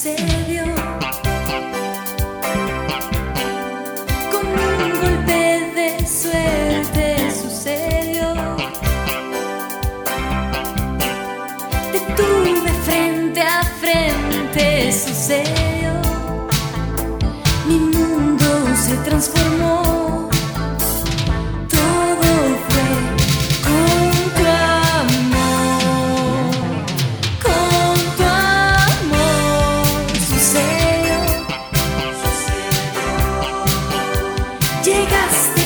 sucedió. Con un golpe de suerte sucedió. Te tuve frente a frente sucedió. castigaste.